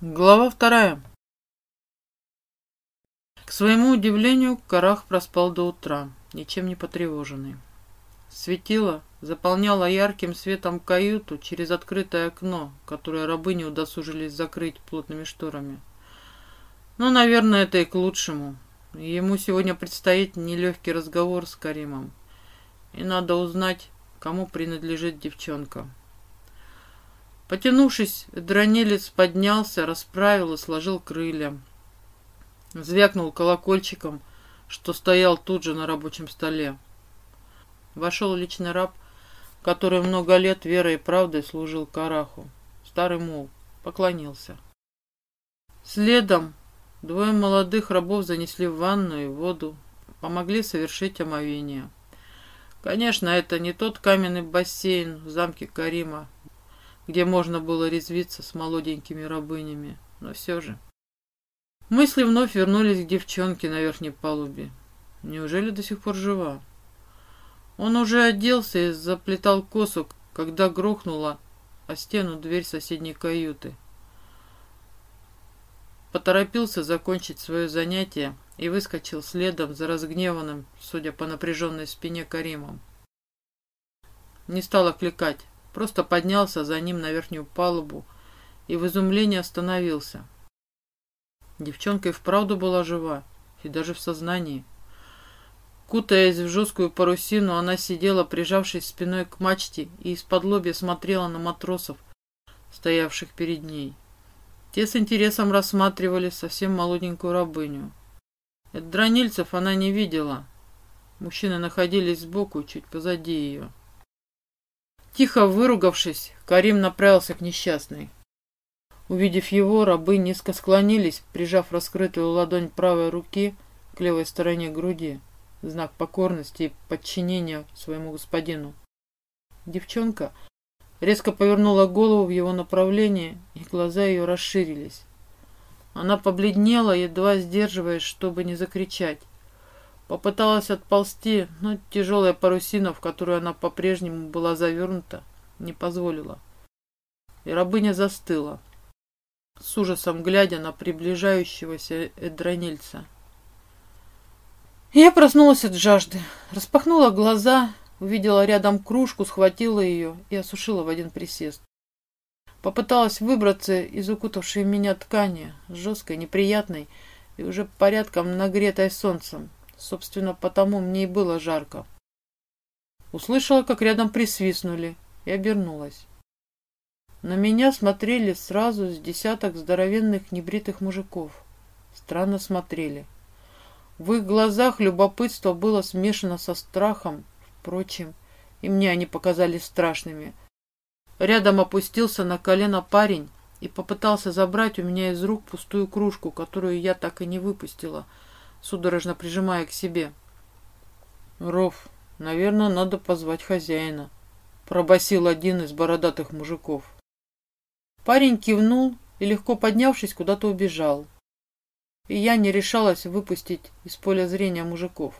Глава вторая. К своему удивлению, Карах проспал до утра, ничем не потревоженный. Светило заполняло ярким светом каюту через открытое окно, которое рабы не удосужились закрыть плотными шторами. Но, наверное, это и к лучшему. Ему сегодня предстоит нелегкий разговор с Каримом. И надо узнать, кому принадлежит девчонка. Потянувшись, дронелец поднялся, расправил и сложил крылья. Звякнул колокольчиком, что стоял тут же на рабочем столе. Вошел личный раб, который много лет верой и правдой служил Караху. Старый мул поклонился. Следом двое молодых рабов занесли в ванну и воду, помогли совершить омовение. Конечно, это не тот каменный бассейн в замке Карима, где можно было резвиться с молоденькими рабынями, но все же. Мысли вновь вернулись к девчонке на верхней палубе. Неужели до сих пор жива? Он уже оделся и заплетал косу, когда грохнула о стену дверь соседней каюты. Поторопился закончить свое занятие и выскочил следом за разгневанным, судя по напряженной спине, Каримом. Не стал окликать, Просто поднялся за ним на верхнюю палубу и в изумлении остановился. Девчонка и вправду была жива, и даже в сознании. Кутаясь в жесткую парусину, она сидела, прижавшись спиной к мачте, и из-под лобья смотрела на матросов, стоявших перед ней. Те с интересом рассматривали совсем молоденькую рабыню. Дранильцев она не видела. Мужчины находились сбоку, чуть позади ее. Тихо выругавшись, Карим направился к несчастной. Увидев его, рабы низко склонились, прижав раскрытую ладонь правой руки к левой стороне груди, знак покорности и подчинения своему господину. Девчонка резко повернула голову в его направлении, и глаза ее расширились. Она побледнела, едва сдерживаясь, чтобы не закричать. Попыталась отползти, но тяжелая парусина, в которую она по-прежнему была завернута, не позволила. И рабыня застыла, с ужасом глядя на приближающегося эдронильца. Я проснулась от жажды, распахнула глаза, увидела рядом кружку, схватила ее и осушила в один присест. Попыталась выбраться из укутавшей меня ткани, жесткой, неприятной и уже порядком нагретой солнцем. Собственно, потому мне и было жарко. Услышала, как рядом присвистнули, и обернулась. На меня смотрели сразу с десяток здоровенных небритых мужиков. Странно смотрели. В их глазах любопытство было смешано со страхом. Впрочем, и мне они показались страшными. Рядом опустился на колено парень и попытался забрать у меня из рук пустую кружку, которую я так и не выпустила — судорожно прижимая к себе. «Ров, наверное, надо позвать хозяина», — пробасил один из бородатых мужиков. Парень кивнул и, легко поднявшись, куда-то убежал. И я не решалась выпустить из поля зрения мужиков.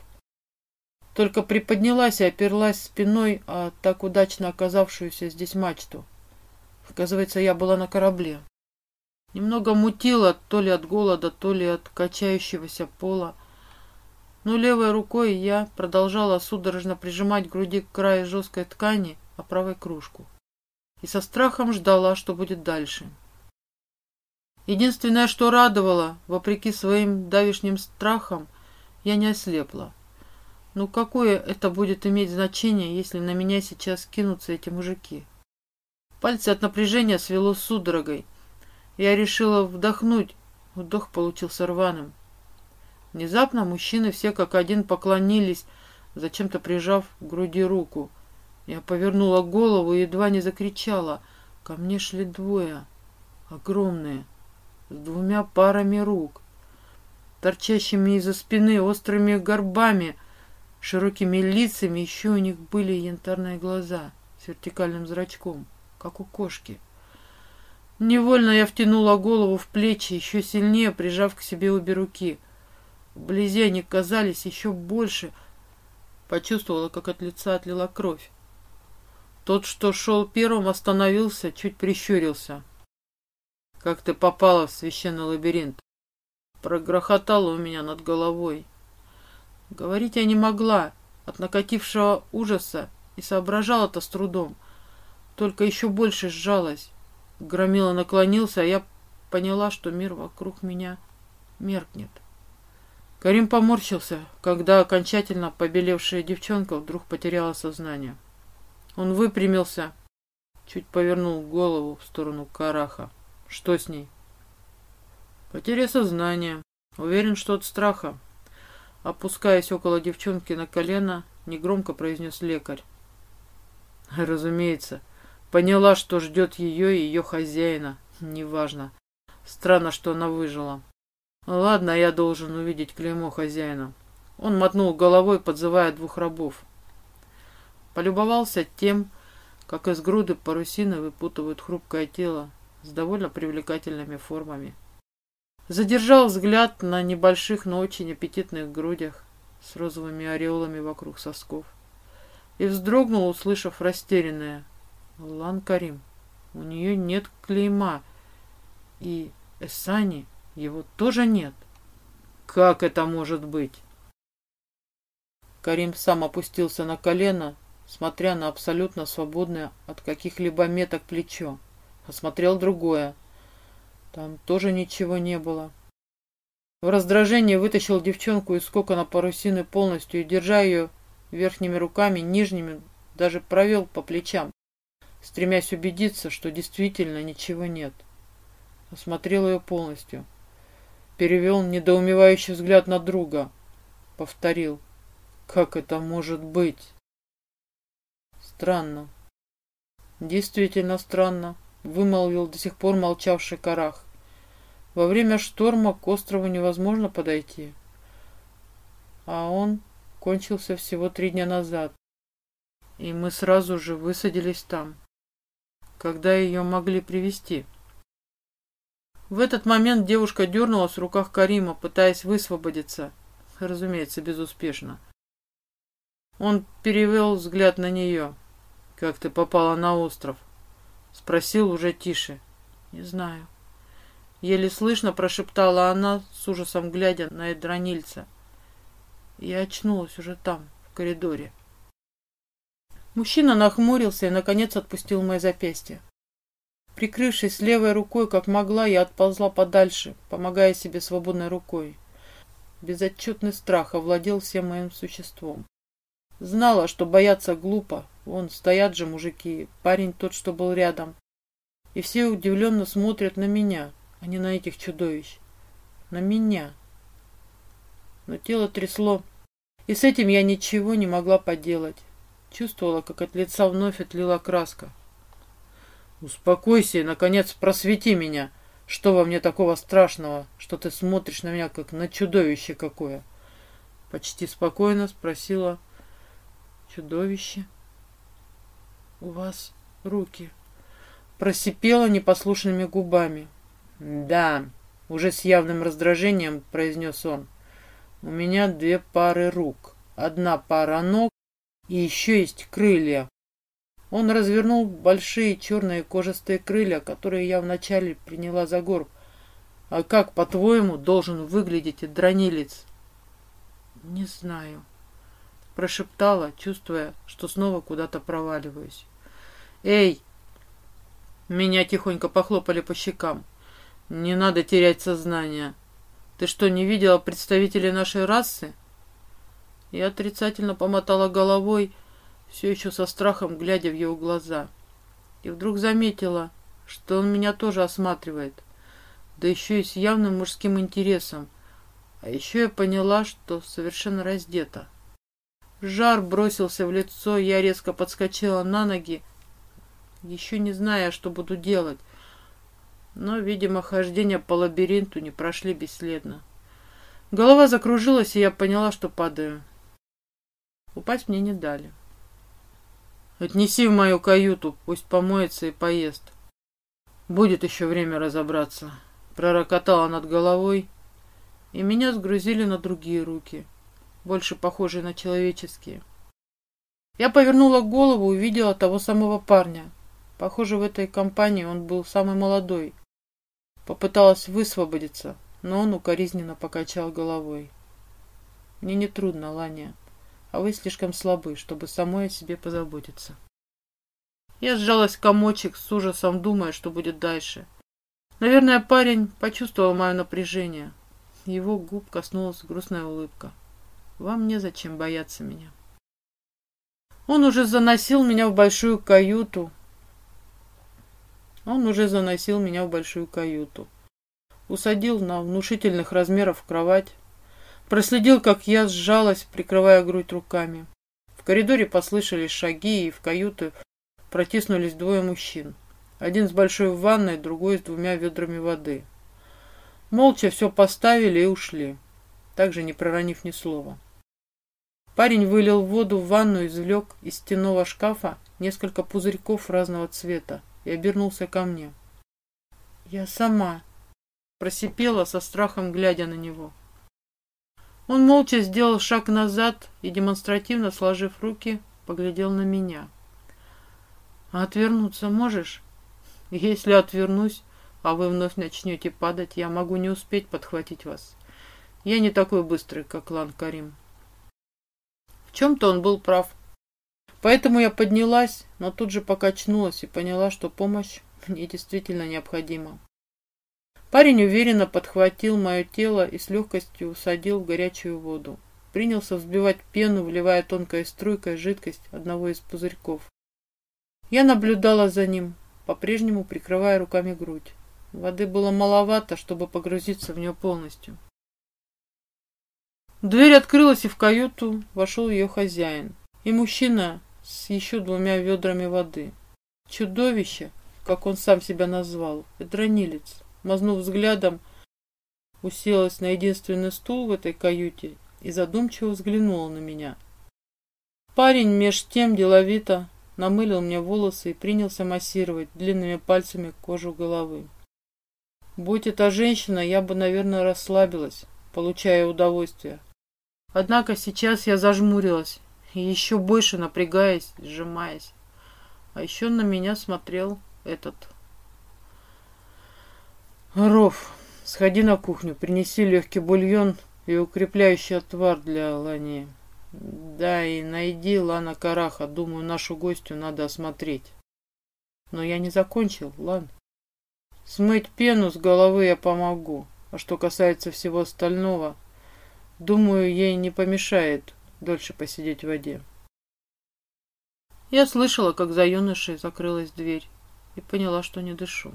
Только приподнялась и оперлась спиной о так удачно оказавшуюся здесь мачту. Оказывается, я была на корабле. Немного мутило то ли от голода, то ли от качающегося пола. Но левой рукой я продолжала судорожно прижимать к груди к краю жесткой ткани, а правой кружку. И со страхом ждала, что будет дальше. Единственное, что радовало, вопреки своим давишним страхам, я не ослепла. Ну какое это будет иметь значение, если на меня сейчас кинутся эти мужики? Пальцы от напряжения свело судорогой, я решила вдохнуть. Вдох получился рваным. Внезапно мужчины все как один поклонились, зачем-то прижав к груди руку. Я повернула голову и едва не закричала. Ко мне шли двое, огромные, с двумя парами рук, торчащими из-за спины острыми горбами, широкими лицами, еще у них были янтарные глаза с вертикальным зрачком, как у кошки. Невольно я втянула голову в плечи, еще сильнее прижав к себе обе руки. Вблизи они казались еще больше. Почувствовала, как от лица отлила кровь. Тот, что шел первым, остановился, чуть прищурился. как ты попала в священный лабиринт. Прогрохотало у меня над головой. Говорить я не могла от накатившего ужаса и соображала-то с трудом. Только еще больше сжалась. Громила наклонился, а я поняла, что мир вокруг меня меркнет. Карим поморщился, когда окончательно побелевшая девчонка вдруг потеряла сознание. Он выпрямился, чуть повернул голову в сторону Караха. Что с ней? Потеря сознания. Уверен, что от страха. Опускаясь около девчонки на колено, негромко произнес лекарь. Разумеется, поняла, что ждет ее и ее хозяина. Неважно. Странно, что она выжила. Ладно, я должен увидеть клеймо хозяина. Он мотнул головой, подзывая двух рабов. Полюбовался тем, как из груды парусины выпутывают хрупкое тело с довольно привлекательными формами. Задержал взгляд на небольших, но очень аппетитных грудях с розовыми ореолами вокруг сосков. И вздрогнул, услышав растерянное. Лан Карим, у нее нет клейма. И Эсани, его тоже нет. Как это может быть? Карим сам опустился на колено, смотря на абсолютно свободное от каких-либо меток плечо. Осмотрел другое. Там тоже ничего не было. В раздражении вытащил девчонку из кокона парусины полностью и, держа ее верхними руками, нижними, даже провел по плечам, стремясь убедиться, что действительно ничего нет. Осмотрел ее полностью. Перевел недоумевающий взгляд на друга. Повторил. Как это может быть? Странно. Действительно странно вымолвил до сих пор молчавший Карах. Во время шторма к острову невозможно подойти. А он кончился всего три дня назад. И мы сразу же высадились там. Когда ее могли привести? В этот момент девушка дернулась в руках Карима, пытаясь высвободиться. Разумеется, безуспешно. Он перевел взгляд на нее. «Как ты попала на остров?» Спросил уже тише. Не знаю. Еле слышно прошептала она, с ужасом глядя на Эдронильца. Я очнулась уже там, в коридоре. Мужчина нахмурился и, наконец, отпустил мои запястья. Прикрывшись левой рукой, как могла, я отползла подальше, помогая себе свободной рукой. Безотчетный страх овладел всем моим существом. Знала, что бояться глупо. Вон стоят же мужики, парень тот, что был рядом. И все удивленно смотрят на меня, а не на этих чудовищ. На меня. Но тело трясло, и с этим я ничего не могла поделать. Чувствовала, как от лица вновь отлила краска. «Успокойся и, наконец, просвети меня. Что во мне такого страшного, что ты смотришь на меня, как на чудовище какое?» Почти спокойно спросила Чудовище. У вас руки. Просипела непослушными губами. Да, уже с явным раздражением произнес он. У меня две пары рук. Одна пара ног и еще есть крылья. Он развернул большие черные кожистые крылья, которые я вначале приняла за горб. А как, по-твоему, должен выглядеть дронилец? Не знаю прошептала, чувствуя, что снова куда-то проваливаюсь. «Эй!» Меня тихонько похлопали по щекам. «Не надо терять сознание. Ты что, не видела представителей нашей расы?» Я отрицательно помотала головой, все еще со страхом глядя в его глаза. И вдруг заметила, что он меня тоже осматривает, да еще и с явным мужским интересом. А еще я поняла, что совершенно раздета. Жар бросился в лицо, я резко подскочила на ноги, еще не зная, что буду делать. Но, видимо, хождения по лабиринту не прошли бесследно. Голова закружилась, и я поняла, что падаю. Упасть мне не дали. «Отнеси в мою каюту, пусть помоется и поест. Будет еще время разобраться». Пророкотала над головой, и меня сгрузили на другие руки — больше похожие на человеческие. Я повернула голову и увидела того самого парня. Похоже, в этой компании он был самый молодой. Попыталась высвободиться, но он укоризненно покачал головой. «Мне не трудно, Ланя, а вы слишком слабы, чтобы самой о себе позаботиться». Я сжалась в комочек, с ужасом думая, что будет дальше. Наверное, парень почувствовал мое напряжение. Его губ коснулась грустная улыбка. «Вам незачем бояться меня». Он уже заносил меня в большую каюту, он уже заносил меня в большую каюту. Усадил на внушительных размеров кровать. Проследил, как я сжалась, прикрывая грудь руками. В коридоре послышались шаги, и в каюту протиснулись двое мужчин. Один с большой ванной, другой с двумя ведрами воды. Молча все поставили и ушли, также не проронив ни слова. Парень вылил воду в ванну извлек из стенного шкафа несколько пузырьков разного цвета и обернулся ко мне. «Я сама», — просипела со страхом, глядя на него. Он молча сделал шаг назад и, демонстративно сложив руки, поглядел на меня. «А отвернуться можешь? Если отвернусь, а вы вновь начнете падать, я могу не успеть подхватить вас. Я не такой быстрый, как Лан Карим». В чем-то он был прав. Поэтому я поднялась, но тут же покачнулась и поняла, что помощь мне действительно необходима. Парень уверенно подхватил мое тело и с легкостью усадил в горячую воду. Принялся взбивать пену, вливая тонкой струйкой жидкость одного из пузырьков. Я наблюдала за ним, по-прежнему прикрывая руками грудь. Воды было маловато, чтобы погрузиться в нее полностью. Дверь открылась, и в каюту вошел ее хозяин. И мужчина с еще двумя ведрами воды. Чудовище, как он сам себя назвал, эдронилец, мазнув взглядом, уселась на единственный стул в этой каюте и задумчиво взглянула на меня. Парень меж тем деловито намылил мне волосы и принялся массировать длинными пальцами кожу головы. Будь это женщина, я бы, наверное, расслабилась, получая удовольствие. Однако сейчас я зажмурилась еще больше напрягаясь, сжимаясь. А еще на меня смотрел этот... Ров, сходи на кухню, принеси легкий бульон и укрепляющий отвар для Лани. Да, и найди Лана Караха. Думаю, нашу гостью надо осмотреть. Но я не закончил, Лан. Смыть пену с головы я помогу. А что касается всего остального, думаю, ей не помешает дольше посидеть в воде. Я слышала, как за юношей закрылась дверь и поняла, что не дышу.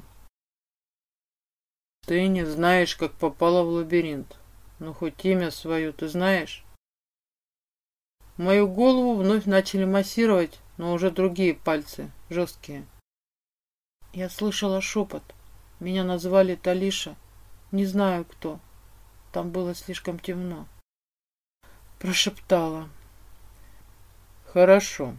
Ты не знаешь, как попала в лабиринт. Но хоть имя свое ты знаешь? Мою голову вновь начали массировать, но уже другие пальцы, жесткие. Я слышала шепот. Меня назвали Талиша. Не знаю кто. Там было слишком темно прошептала. Хорошо.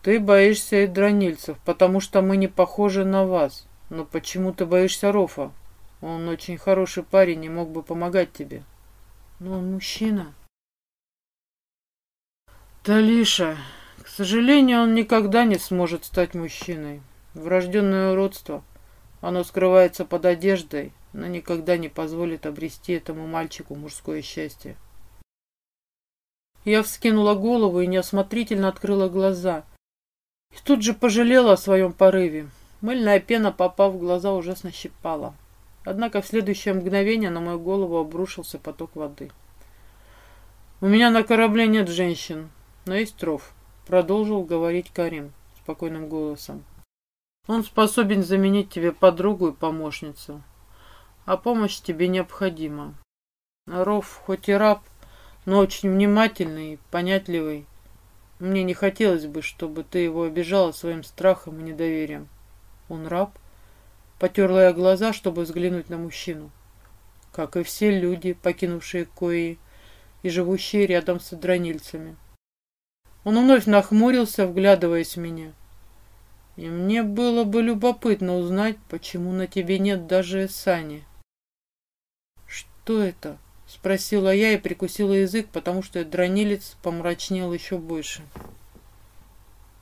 Ты боишься идронильцев, потому что мы не похожи на вас. Но почему ты боишься Рофа? Он очень хороший парень и мог бы помогать тебе. Но он мужчина. Талиша, к сожалению, он никогда не сможет стать мужчиной. Врожденное уродство. Оно скрывается под одеждой, но никогда не позволит обрести этому мальчику мужское счастье. Я вскинула голову и неосмотрительно открыла глаза. И тут же пожалела о своем порыве. Мыльная пена, попав в глаза, ужасно щипала. Однако в следующее мгновение на мою голову обрушился поток воды. «У меня на корабле нет женщин, но есть ров», — продолжил говорить Карим спокойным голосом. «Он способен заменить тебе подругу и помощницу, а помощь тебе необходима. Ров, хоть и раб, но очень внимательный и понятливый. Мне не хотелось бы, чтобы ты его обижала своим страхом и недоверием. Он раб? Потерла я глаза, чтобы взглянуть на мужчину. Как и все люди, покинувшие Кои и живущие рядом с дронильцами. Он вновь нахмурился, вглядываясь в меня. И мне было бы любопытно узнать, почему на тебе нет даже Сани. Что это? Спросила я и прикусила язык, потому что дронилец помрачнел еще больше.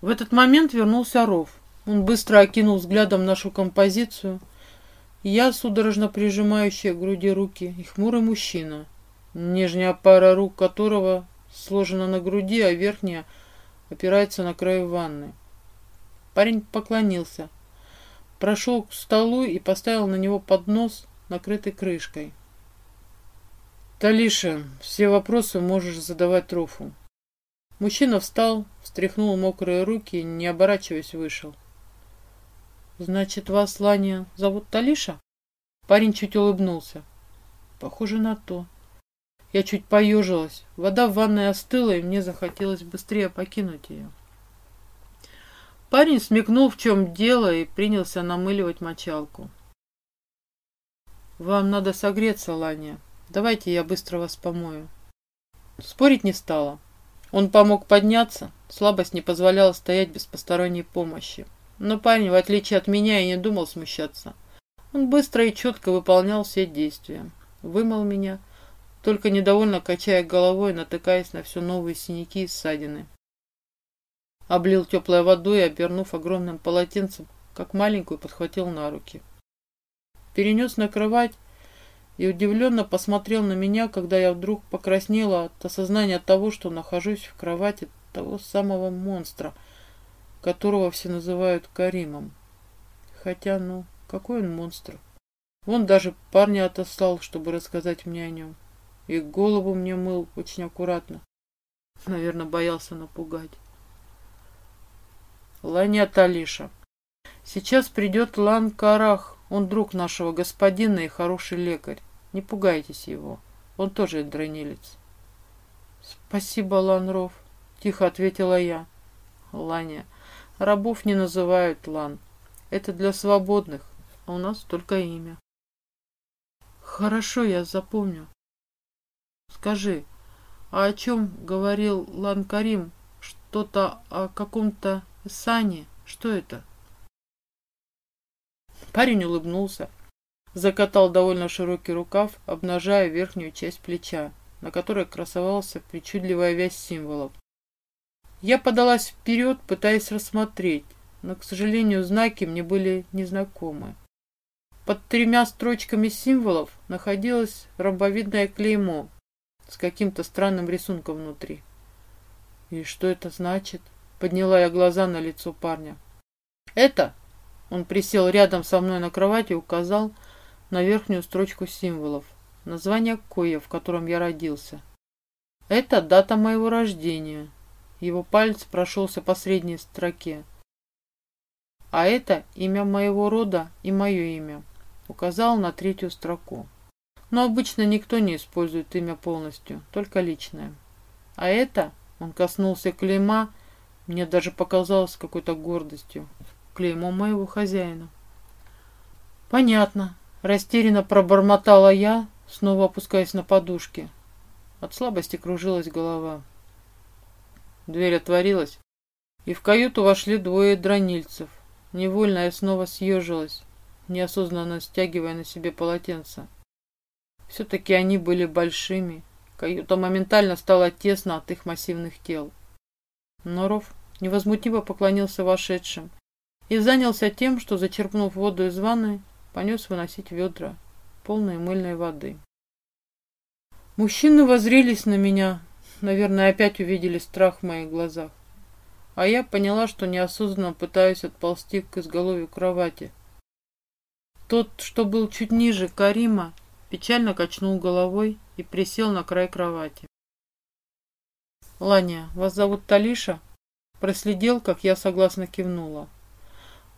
В этот момент вернулся Ров. Он быстро окинул взглядом нашу композицию, Я, судорожно прижимающая к груди руки, и хмурый мужчина, нижняя пара рук которого сложена на груди, а верхняя опирается на край ванны. Парень поклонился, прошел к столу и поставил на него поднос, накрытый крышкой. «Талиша, все вопросы можешь задавать Рофу». Мужчина встал, встряхнул мокрые руки и, не оборачиваясь, вышел. «Значит, вас, Ланя, зовут Талиша?» Парень чуть улыбнулся. «Похоже на то». Я чуть поежилась. Вода в ванной остыла, и мне захотелось быстрее покинуть ее. Парень смекнул, в чем дело, и принялся намыливать мочалку. «Вам надо согреться, Ланя. Давайте я быстро вас помою». Спорить не стала. Он помог подняться, слабость не позволяла стоять без посторонней помощи. Но парень, в отличие от меня, и не думал смущаться. Он быстро и четко выполнял все действия. Вымыл меня, только недовольно качая головой, натыкаясь на все новые синяки и ссадины. Облил теплой водой, обернув огромным полотенцем, как маленькую, подхватил на руки. Перенес на кровать и удивленно посмотрел на меня, когда я вдруг покраснела от осознания того, что нахожусь в кровати того самого монстра, которого все называют Каримом. Хотя, ну, какой он монстр? Вон даже парня отослал, чтобы рассказать мне о нем. И голову мне мыл очень аккуратно. Наверное, боялся напугать. Ланят Алиша. Сейчас придет Лан Карах. Он друг нашего господина и хороший лекарь. Не пугайтесь его. Он тоже дранилец. Спасибо, Ланров, тихо ответила я. Ланя, рабов не называют Лан. Это для свободных, а у нас только имя. Хорошо, я запомню. Скажи, а о чем говорил Лан Карим? Что-то о каком-то Сане? Что это? Парень улыбнулся, закатал довольно широкий рукав, обнажая верхнюю часть плеча, на которой красовался причудливая вязь символов. Я подалась вперед, пытаясь рассмотреть, но, к сожалению, знаки мне были незнакомы. Под тремя строчками символов находилось ромбовидное клеймо, с каким-то странным рисунком внутри. «И что это значит?» Подняла я глаза на лицо парня. «Это?» Он присел рядом со мной на кровати и указал на верхнюю строчку символов. Название Коя, в котором я родился. «Это дата моего рождения». Его палец прошелся по средней строке. «А это имя моего рода и мое имя». Указал на третью строку. Но обычно никто не использует имя полностью, только личное. А это, он коснулся клейма, мне даже показалось какой-то гордостью. Клеймо моего хозяина. Понятно. Растерянно пробормотала я, снова опускаясь на подушки. От слабости кружилась голова. Дверь отворилась, и в каюту вошли двое дранильцев. Невольно я снова съежилась, неосознанно стягивая на себе полотенце. Все-таки они были большими. Каюта моментально стала тесно от их массивных тел. Норов невозмутимо поклонился вошедшим и занялся тем, что, зачерпнув воду из ванны, понес выносить ведра, полные мыльной воды. Мужчины возрились на меня, наверное, опять увидели страх в моих глазах. А я поняла, что неосознанно пытаюсь отползти к изголовью кровати. Тот, что был чуть ниже Карима, печально качнул головой и присел на край кровати. «Ланя, вас зовут Талиша?» Проследил, как я согласно кивнула.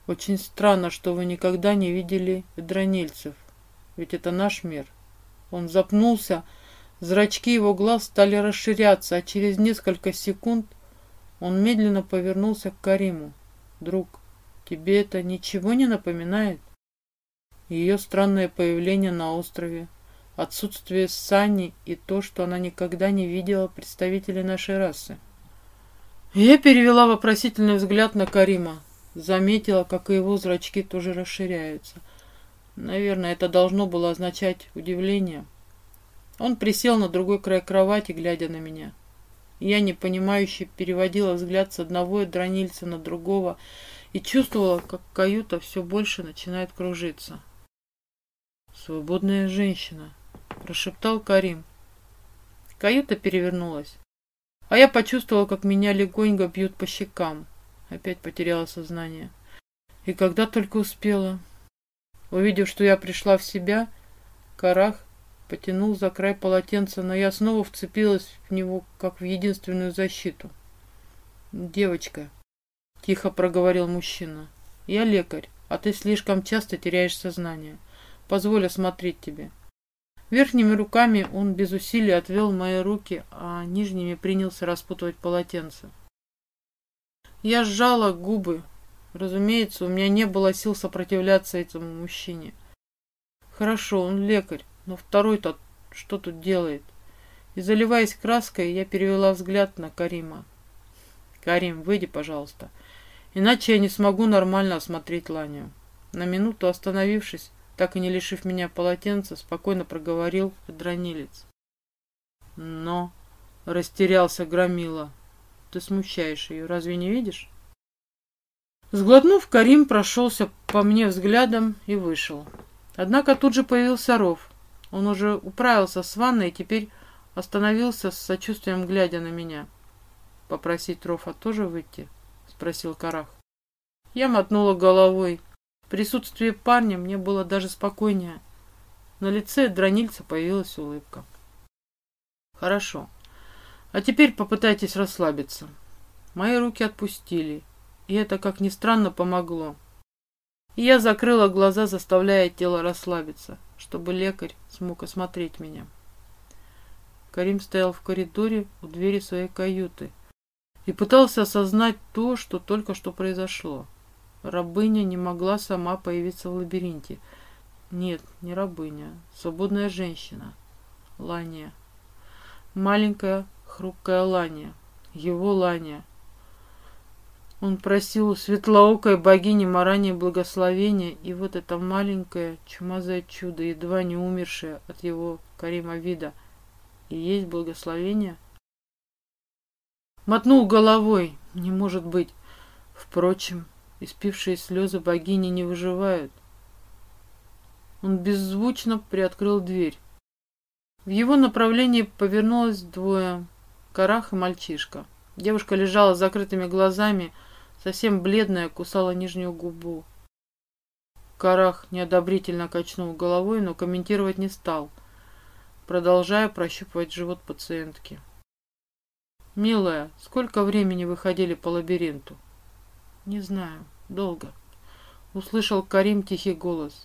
«Очень странно, что вы никогда не видели дронильцев, ведь это наш мир». Он запнулся, зрачки его глаз стали расширяться, а через несколько секунд он медленно повернулся к Кариму. «Друг, тебе это ничего не напоминает?» Ее странное появление на острове, отсутствие Сани и то, что она никогда не видела представителей нашей расы. Я перевела вопросительный взгляд на Карима. Заметила, как и его зрачки тоже расширяются. Наверное, это должно было означать удивление. Он присел на другой край кровати, глядя на меня. Я, непонимающе, переводила взгляд с одного дронильца на другого и чувствовала, как каюта все больше начинает кружиться. Свободная женщина, прошептал Карим. Каюта перевернулась. А я почувствовала, как меня легонько бьют по щекам. Опять потеряла сознание. И когда только успела. Увидев, что я пришла в себя, Карах потянул за край полотенца, но я снова вцепилась в него, как в единственную защиту. «Девочка», — тихо проговорил мужчина, — «я лекарь, а ты слишком часто теряешь сознание. Позволь осмотреть тебе». Верхними руками он без усилий отвел мои руки, а нижними принялся распутывать полотенце. Я сжала губы. Разумеется, у меня не было сил сопротивляться этому мужчине. Хорошо, он лекарь, но второй-то что тут делает? И заливаясь краской, я перевела взгляд на Карима. «Карим, выйди, пожалуйста, иначе я не смогу нормально осмотреть Ланию». На минуту остановившись, так и не лишив меня полотенца, спокойно проговорил дронилец. Но растерялся Громила. Ты смущаешь ее, разве не видишь? Сглотнув, Карим прошелся по мне взглядом и вышел. Однако тут же появился Ров. Он уже управился с ванной и теперь остановился с сочувствием, глядя на меня. «Попросить Рофа тоже выйти?» — спросил Карах. Я мотнула головой. В присутствии парня мне было даже спокойнее. На лице дронильца появилась улыбка. «Хорошо. А теперь попытайтесь расслабиться». Мои руки отпустили, и это, как ни странно, помогло. И я закрыла глаза, заставляя тело расслабиться, чтобы лекарь смог осмотреть меня. Карим стоял в коридоре у двери своей каюты и пытался осознать то, что только что произошло. Рабыня не могла сама появиться в лабиринте. Нет, не рабыня, свободная женщина. Лания. Маленькая, хрупкая Лания. Его Лания. Он просил у светлоокой богини Марани благословения, и вот это маленькое чумазое чудо, едва не умершее от его Карима вида, и есть благословение? Мотнул головой. Не может быть. Впрочем, испившие слезы богини не выживают. Он беззвучно приоткрыл дверь. В его направлении повернулось двое. Карах и мальчишка. Девушка лежала с закрытыми глазами, совсем бледная, кусала нижнюю губу. Карах неодобрительно качнул головой, но комментировать не стал, продолжая прощупывать живот пациентки. «Милая, сколько времени вы ходили по лабиринту?» «Не знаю. Долго», — услышал Карим тихий голос.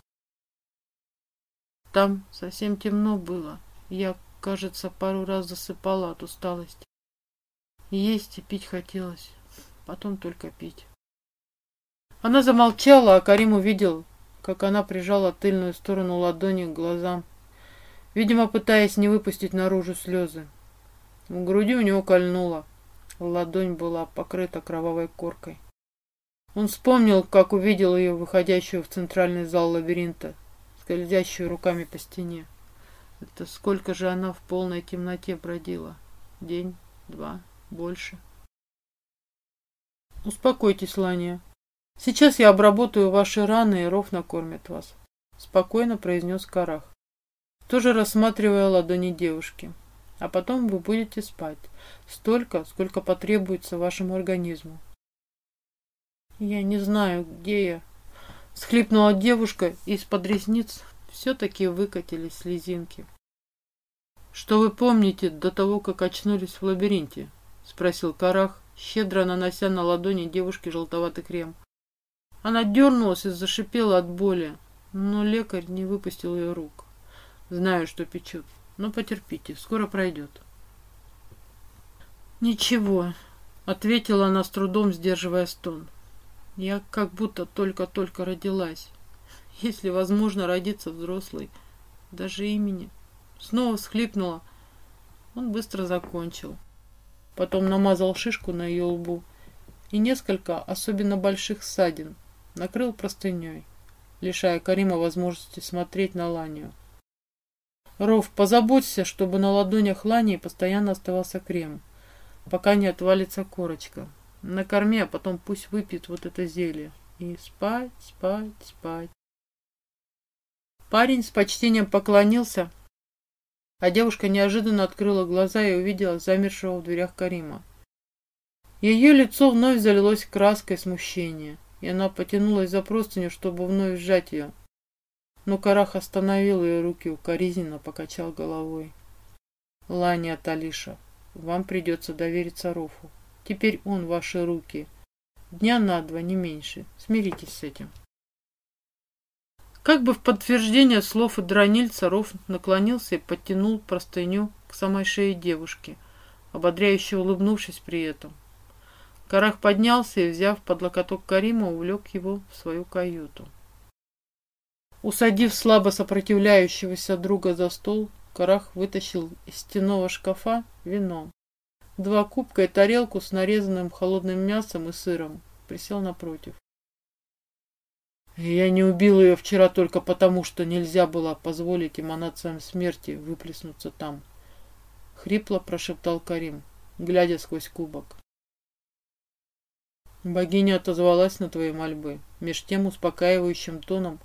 «Там совсем темно было. Я, кажется, пару раз засыпала от усталости. Есть и пить хотелось потом только пить. Она замолчала, а Карим увидел, как она прижала тыльную сторону ладони к глазам, видимо, пытаясь не выпустить наружу слезы. В груди у него кольнуло. Ладонь была покрыта кровавой коркой. Он вспомнил, как увидел ее, выходящую в центральный зал лабиринта, скользящую руками по стене. Это сколько же она в полной темноте бродила? День, два, больше. Успокойтесь, Лания. Сейчас я обработаю ваши раны, и Ров накормит вас. Спокойно произнес Карах, тоже рассматривая ладони девушки. А потом вы будете спать. Столько, сколько потребуется вашему организму. Я не знаю, где я. Схлипнула девушка, и из-под ресниц все-таки выкатились слезинки. «Что вы помните до того, как очнулись в лабиринте?» — спросил Карах, щедро нанося на ладони девушки желтоватый крем. Она дернулась и зашипела от боли, но лекарь не выпустил ее рук. Знаю, что печет, но потерпите, скоро пройдет. Ничего, ответила она с трудом, сдерживая стон. Я как будто только-только родилась. Если возможно родиться взрослой, даже имени. Снова всхлипнула. Он быстро закончил потом намазал шишку на ее лбу и несколько особенно больших ссадин накрыл простыней, лишая Карима возможности смотреть на Ланию. Ров, позаботься, чтобы на ладонях Лании постоянно оставался крем, пока не отвалится корочка. Накорми, а потом пусть выпьет вот это зелье. И спать, спать, спать. Парень с почтением поклонился, а девушка неожиданно открыла глаза и увидела замершего в дверях Карима. Ее лицо вновь залилось краской смущения, и она потянулась за простыню, чтобы вновь сжать ее. Но Карах остановил ее руки, укоризненно покачал головой. «Ланя Талиша, вам придется довериться Рофу. Теперь он ваши руки. Дня на два, не меньше. Смиритесь с этим». Как бы в подтверждение слов Дранильца Роф наклонился и подтянул простыню к самой шее девушки, ободряюще улыбнувшись при этом. Карах поднялся и, взяв под локоток Карима, увлек его в свою каюту. Усадив слабо сопротивляющегося друга за стол, Карах вытащил из стенного шкафа вино. Два кубка и тарелку с нарезанным холодным мясом и сыром. Присел напротив. Я не убил ее вчера только потому, что нельзя было позволить эманациям смерти выплеснуться там. Хрипло прошептал Карим, глядя сквозь кубок. Богиня отозвалась на твои мольбы, меж тем успокаивающим тоном,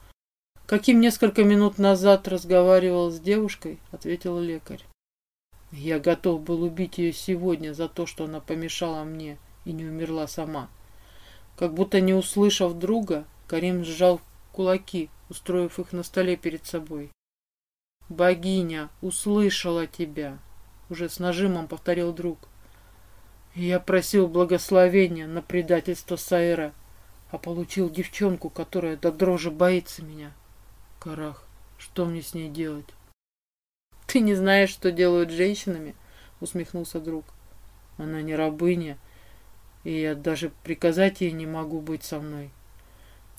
каким несколько минут назад разговаривал с девушкой, ответил лекарь. Я готов был убить ее сегодня за то, что она помешала мне и не умерла сама. Как будто не услышав друга, Карим сжал кулаки, устроив их на столе перед собой. «Богиня услышала тебя!» Уже с нажимом повторил друг. «Я просил благословения на предательство Сайра, а получил девчонку, которая до дрожи боится меня. Карах, что мне с ней делать?» «Ты не знаешь, что делают с женщинами?» усмехнулся друг. «Она не рабыня, и я даже приказать ей не могу быть со мной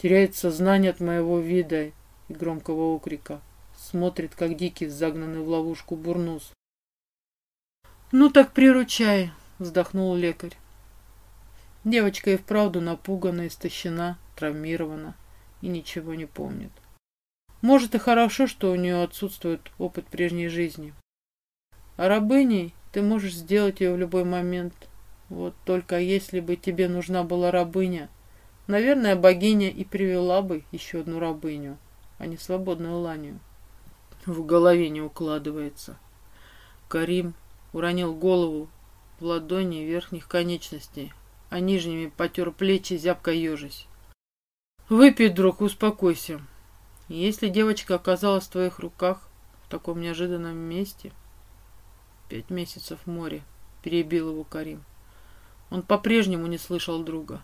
теряет сознание от моего вида и громкого окрика. Смотрит, как дикий, загнанный в ловушку бурнус. «Ну так приручай!» — вздохнул лекарь. Девочка и вправду напугана, истощена, травмирована и ничего не помнит. Может и хорошо, что у нее отсутствует опыт прежней жизни. А рабыней ты можешь сделать ее в любой момент. Вот только если бы тебе нужна была рабыня, Наверное, богиня и привела бы еще одну рабыню, а не свободную ланию. В голове не укладывается. Карим уронил голову в ладони верхних конечностей, а нижними потер плечи, зябко ежась. «Выпей, друг, успокойся. Если девочка оказалась в твоих руках в таком неожиданном месте...» «Пять месяцев в море», — перебил его Карим. Он по-прежнему не слышал друга.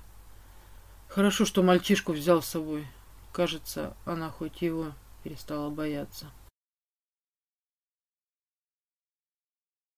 Хорошо, что мальчишку взял с собой. Кажется, она хоть его перестала бояться.